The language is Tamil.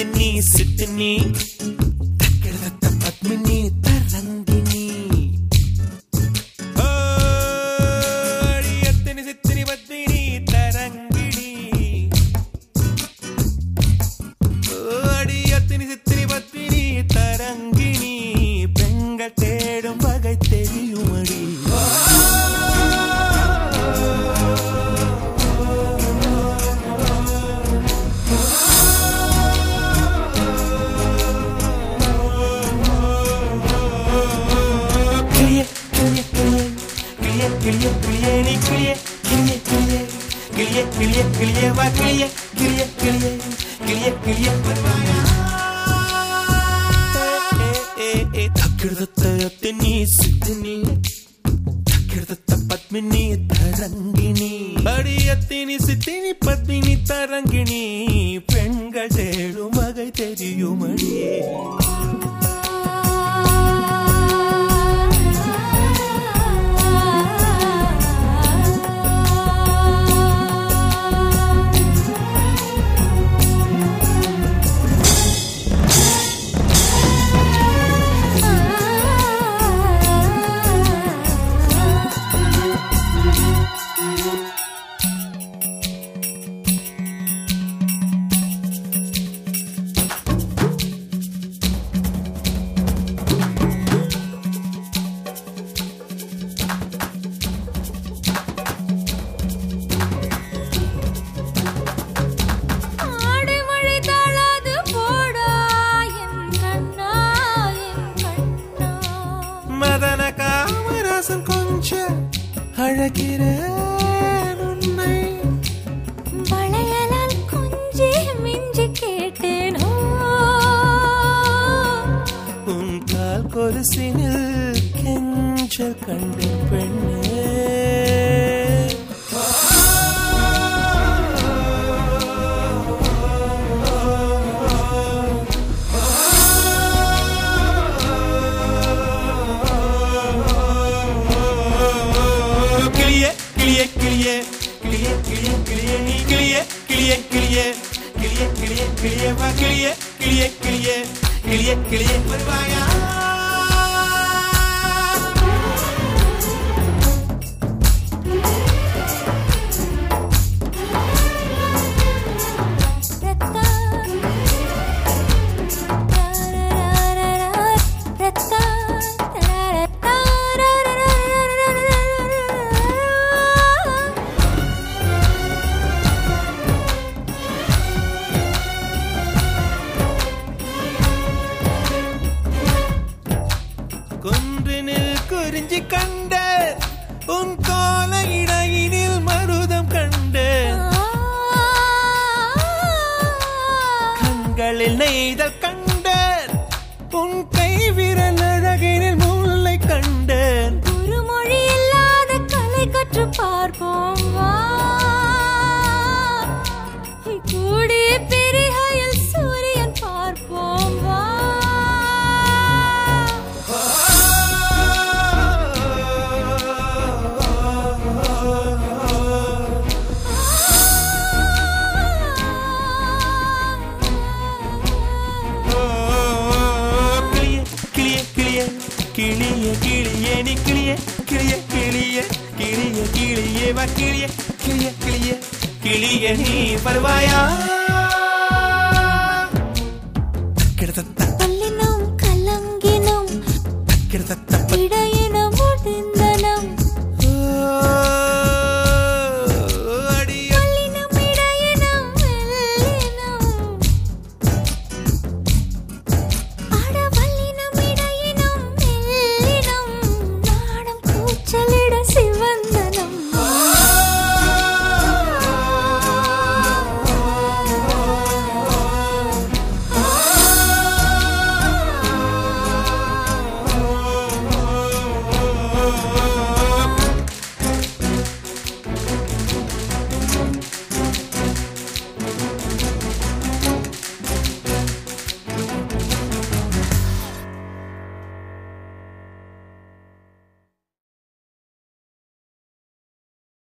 சித்தினி சித்தினி தக்கிடதத்த பத்மினி தரந்தினி அடியத்தினி சித்தினி பத்மினி தரங்கிணி அடி அடியத்தினி சித்தினி பத்மினி தரங்கிணி பெண்கள் தேடும் வகை தெரியுமடி. கிளியே கிளியே வா கிளியே கிளியே கிளியே கிளியே கிளியே. வருவாயா ஏ ஏ. தக்கிடதத்த நீ சித்தினி தக்கிடதத்த பத்மினி தரங்கிணி அடியத்தினி சித்தினி பத்மினி தரங்கிணி அழகிறேன் உன்னை. வளையலால் கொஞ்சி மிஞ்சி கேட்டேனோ. உன் கால் கொலுசினில் கெஞ்சல் கண்டேன் பெண்ணே கிளியே கிளியே வா கிளியே கிளியே கிளியே கிளியே கிளியே வருவாயா குறிஞ்சி உன் கோல இடையினில் மருதம் கண்டேன். கண்களில் நெய்தல் கண்டேன். உன் கை விரல் அழகினில் முல்லை கண்டேன். இல்லாத கலை கற்று பார்ப்போம். பருவா கிளிய கிளிய கிளிய கிளிய நீ பருவாயா கிடத்த தள்ளினோம் கலங்கினோம் கிடத்த